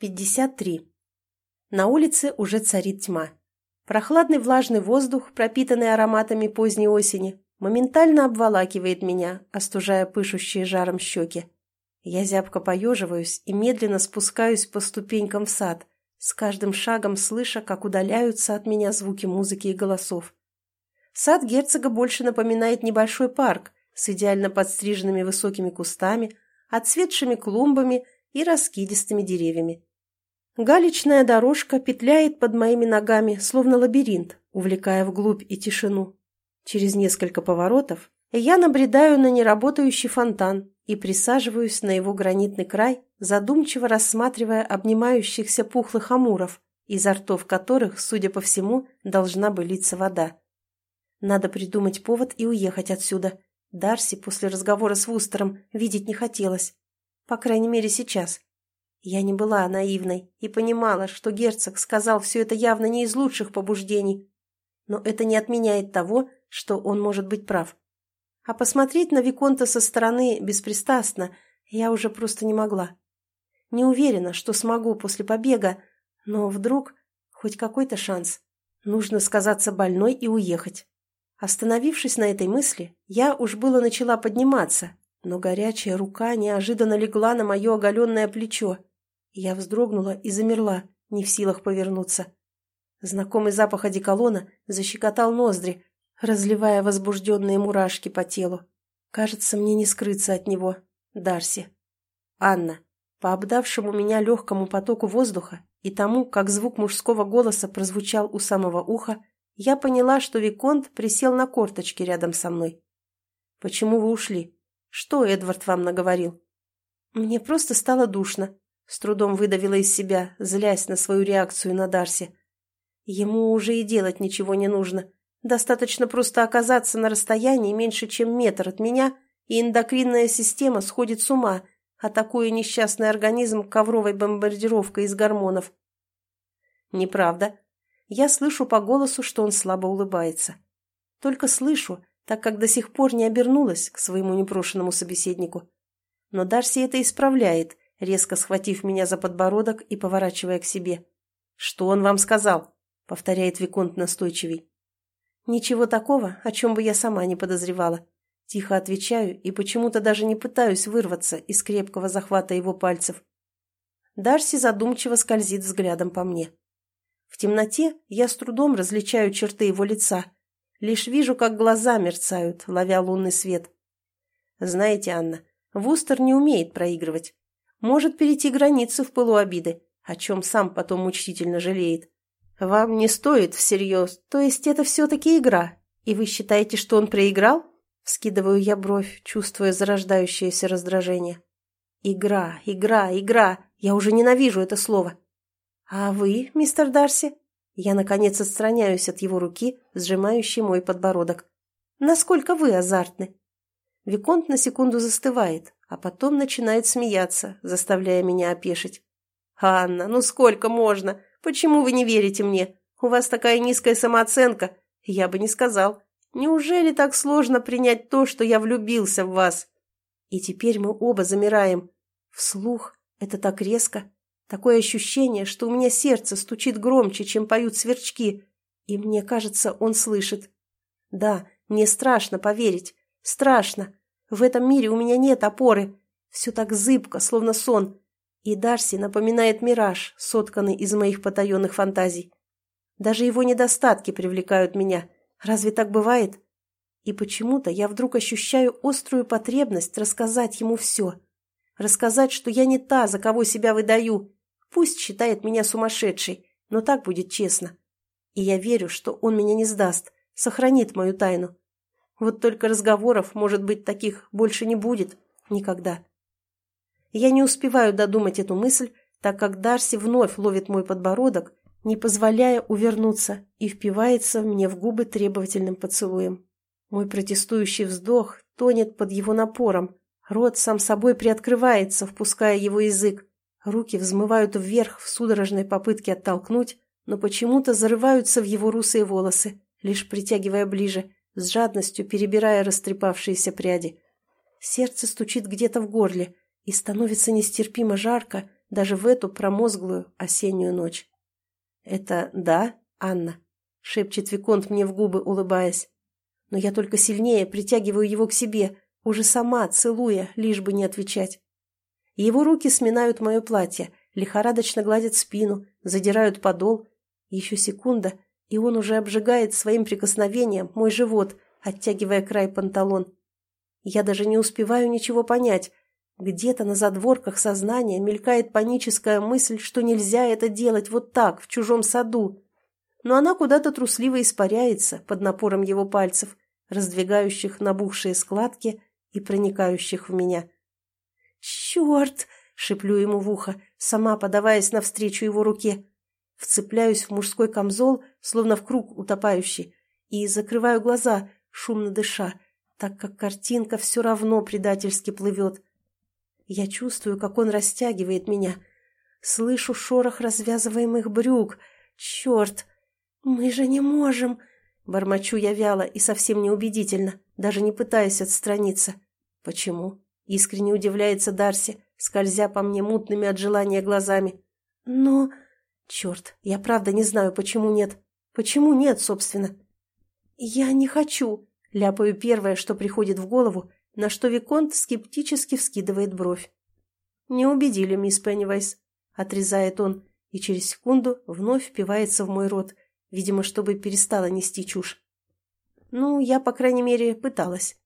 53. На улице уже царит тьма. Прохладный влажный воздух, пропитанный ароматами поздней осени, моментально обволакивает меня, остужая пышущие жаром щеки. Я зябко поеживаюсь и медленно спускаюсь по ступенькам в сад, с каждым шагом слыша, как удаляются от меня звуки музыки и голосов. Сад герцога больше напоминает небольшой парк с идеально подстриженными высокими кустами, отцветшими клумбами и раскидистыми деревьями. Галечная дорожка петляет под моими ногами, словно лабиринт, увлекая вглубь и тишину. Через несколько поворотов я набредаю на неработающий фонтан и присаживаюсь на его гранитный край, задумчиво рассматривая обнимающихся пухлых амуров, изо ртов которых, судя по всему, должна бы литься вода. Надо придумать повод и уехать отсюда. Дарси после разговора с Вустером видеть не хотелось. По крайней мере, сейчас. Я не была наивной и понимала, что герцог сказал все это явно не из лучших побуждений. Но это не отменяет того, что он может быть прав. А посмотреть на Виконта со стороны беспристрастно я уже просто не могла. Не уверена, что смогу после побега, но вдруг хоть какой-то шанс. Нужно сказаться больной и уехать. Остановившись на этой мысли, я уж было начала подниматься, но горячая рука неожиданно легла на мое оголенное плечо, я вздрогнула и замерла, не в силах повернуться. Знакомый запах одеколона защекотал ноздри, разливая возбужденные мурашки по телу. Кажется, мне не скрыться от него. Дарси. Анна. По обдавшему меня легкому потоку воздуха и тому, как звук мужского голоса прозвучал у самого уха, я поняла, что Виконт присел на корточки рядом со мной. «Почему вы ушли? Что Эдвард вам наговорил?» «Мне просто стало душно», с трудом выдавила из себя, злясь на свою реакцию на Дарси. Ему уже и делать ничего не нужно. Достаточно просто оказаться на расстоянии меньше, чем метр от меня, и эндокринная система сходит с ума, атакуя несчастный организм ковровой бомбардировкой из гормонов. Неправда. Я слышу по голосу, что он слабо улыбается. Только слышу, так как до сих пор не обернулась к своему непрошенному собеседнику. Но Дарси это исправляет – резко схватив меня за подбородок и поворачивая к себе. «Что он вам сказал?» — повторяет Виконт настойчивей. «Ничего такого, о чем бы я сама не подозревала». Тихо отвечаю и почему-то даже не пытаюсь вырваться из крепкого захвата его пальцев. Дарси задумчиво скользит взглядом по мне. В темноте я с трудом различаю черты его лица. Лишь вижу, как глаза мерцают, ловя лунный свет. Знаете, Анна, Вустер не умеет проигрывать может перейти границу в пылу обиды, о чем сам потом мучительно жалеет. Вам не стоит всерьез, то есть это все-таки игра, и вы считаете, что он проиграл? Вскидываю я бровь, чувствуя зарождающееся раздражение. Игра, игра, игра, я уже ненавижу это слово. А вы, мистер Дарси? Я, наконец, отстраняюсь от его руки, сжимающей мой подбородок. Насколько вы азартны? Виконт на секунду застывает, а потом начинает смеяться, заставляя меня опешить. «Анна, ну сколько можно? Почему вы не верите мне? У вас такая низкая самооценка. Я бы не сказал. Неужели так сложно принять то, что я влюбился в вас?» И теперь мы оба замираем. Вслух это так резко. Такое ощущение, что у меня сердце стучит громче, чем поют сверчки. И мне кажется, он слышит. Да, мне страшно поверить. Страшно. В этом мире у меня нет опоры. Все так зыбко, словно сон. И Дарси напоминает мираж, сотканный из моих потаенных фантазий. Даже его недостатки привлекают меня. Разве так бывает? И почему-то я вдруг ощущаю острую потребность рассказать ему все. Рассказать, что я не та, за кого себя выдаю. Пусть считает меня сумасшедшей, но так будет честно. И я верю, что он меня не сдаст, сохранит мою тайну. Вот только разговоров, может быть, таких больше не будет. Никогда. Я не успеваю додумать эту мысль, так как Дарси вновь ловит мой подбородок, не позволяя увернуться, и впивается мне в губы требовательным поцелуем. Мой протестующий вздох тонет под его напором. Рот сам собой приоткрывается, впуская его язык. Руки взмывают вверх в судорожной попытке оттолкнуть, но почему-то зарываются в его русые волосы, лишь притягивая ближе – с жадностью перебирая растрепавшиеся пряди. Сердце стучит где-то в горле, и становится нестерпимо жарко, даже в эту промозглую осеннюю ночь. «Это да, Анна?» — шепчет Виконт мне в губы, улыбаясь. Но я только сильнее притягиваю его к себе, уже сама, целуя, лишь бы не отвечать. Его руки сминают мое платье, лихорадочно гладят спину, задирают подол. Еще секунда, и он уже обжигает своим прикосновением мой живот, оттягивая край панталон. Я даже не успеваю ничего понять. Где-то на задворках сознания мелькает паническая мысль, что нельзя это делать вот так, в чужом саду. Но она куда-то трусливо испаряется под напором его пальцев, раздвигающих набухшие складки и проникающих в меня. «Черт!» — шеплю ему в ухо, сама подаваясь навстречу его руке. Вцепляюсь в мужской камзол, словно в круг утопающий, и закрываю глаза, шумно дыша, так как картинка все равно предательски плывет. Я чувствую, как он растягивает меня. Слышу шорох развязываемых брюк. Черт! Мы же не можем! Бормочу я вяло и совсем неубедительно, даже не пытаясь отстраниться. Почему? Искренне удивляется Дарси, скользя по мне мутными от желания глазами. Но... Черт, я правда не знаю, почему нет. Почему нет, собственно? Я не хочу, ляпаю первое, что приходит в голову, на что Виконт скептически вскидывает бровь. «Не убедили, мисс Пеннивайс», — отрезает он, и через секунду вновь впивается в мой рот, видимо, чтобы перестала нести чушь. Ну, я, по крайней мере, пыталась.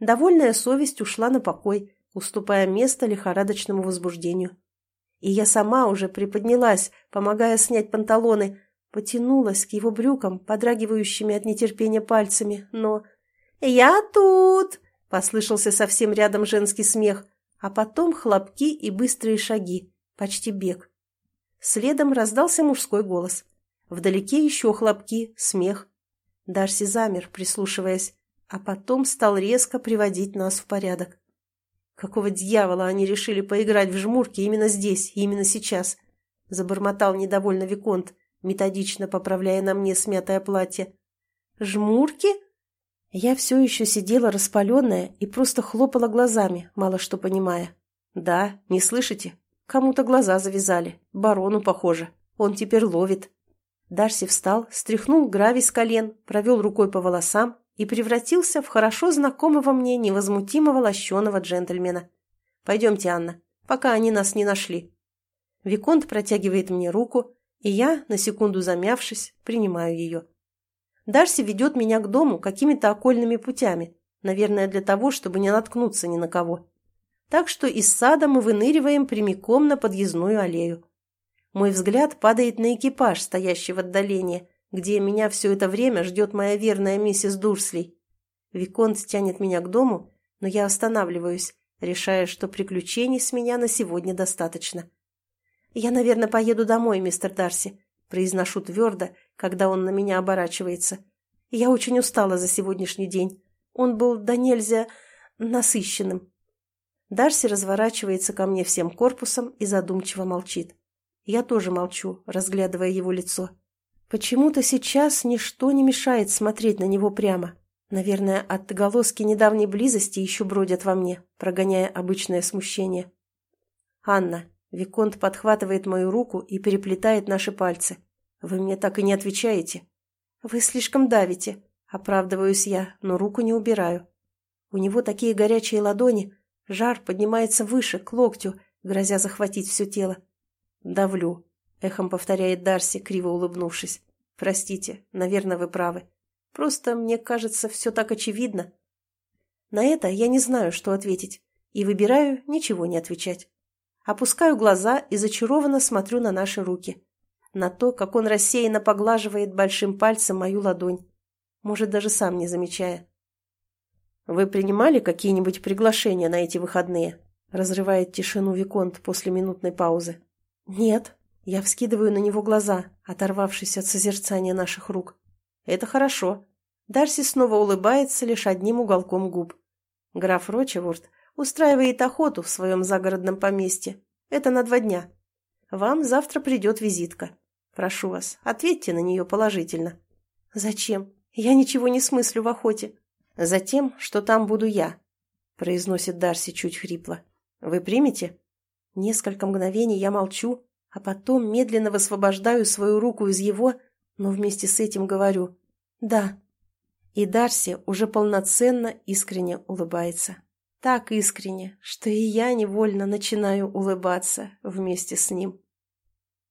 Довольная совесть ушла на покой, уступая место лихорадочному возбуждению. И я сама уже приподнялась, помогая снять панталоны, потянулась к его брюкам, подрагивающими от нетерпения пальцами, но... «Я тут!» — послышался совсем рядом женский смех, а потом хлопки и быстрые шаги, почти бег. Следом раздался мужской голос. Вдалеке еще хлопки, смех. Дарси замер, прислушиваясь а потом стал резко приводить нас в порядок. Какого дьявола они решили поиграть в жмурки именно здесь и именно сейчас? Забормотал недовольно Виконт, методично поправляя на мне смятое платье. Жмурки? Я все еще сидела распаленная и просто хлопала глазами, мало что понимая. Да, не слышите? Кому-то глаза завязали. Барону, похоже. Он теперь ловит. Дарси встал, стряхнул гравий с колен, провел рукой по волосам и превратился в хорошо знакомого мне невозмутимого лощеного джентльмена. «Пойдемте, Анна, пока они нас не нашли». Виконт протягивает мне руку, и я, на секунду замявшись, принимаю ее. Дарси ведет меня к дому какими-то окольными путями, наверное, для того, чтобы не наткнуться ни на кого. Так что из сада мы выныриваем прямиком на подъездную аллею. Мой взгляд падает на экипаж, стоящий в отдалении, где меня все это время ждет моя верная миссис Дурсли. Виконт тянет меня к дому, но я останавливаюсь, решая, что приключений с меня на сегодня достаточно. «Я, наверное, поеду домой, мистер Дарси», – произношу твердо, когда он на меня оборачивается. «Я очень устала за сегодняшний день. Он был до нельзя насыщенным». Дарси разворачивается ко мне всем корпусом и задумчиво молчит. Я тоже молчу, разглядывая его лицо. Почему-то сейчас ничто не мешает смотреть на него прямо. Наверное, отголоски недавней близости еще бродят во мне, прогоняя обычное смущение. «Анна», — Виконт подхватывает мою руку и переплетает наши пальцы. «Вы мне так и не отвечаете». «Вы слишком давите», — оправдываюсь я, но руку не убираю. У него такие горячие ладони, жар поднимается выше, к локтю, грозя захватить все тело. Давлю, эхом повторяет Дарси, криво улыбнувшись. Простите, наверное, вы правы. Просто мне кажется, все так очевидно. На это я не знаю, что ответить, и выбираю ничего не отвечать. Опускаю глаза и зачарованно смотрю на наши руки. На то, как он рассеянно поглаживает большим пальцем мою ладонь. Может, даже сам не замечая. «Вы принимали какие-нибудь приглашения на эти выходные?» Разрывает тишину Виконт после минутной паузы. «Нет», я вскидываю на него глаза, оторвавшись от созерцания наших рук. Это хорошо. Дарси снова улыбается лишь одним уголком губ. Граф Рочеворд устраивает охоту в своем загородном поместье. Это на два дня. Вам завтра придет визитка. Прошу вас, ответьте на нее положительно. Зачем? Я ничего не смыслю в охоте. Затем, что там буду я, произносит Дарси чуть хрипло. Вы примете? Несколько мгновений я молчу, а потом медленно высвобождаю свою руку из его, но вместе с этим говорю «да». И Дарси уже полноценно искренне улыбается. Так искренне, что и я невольно начинаю улыбаться вместе с ним.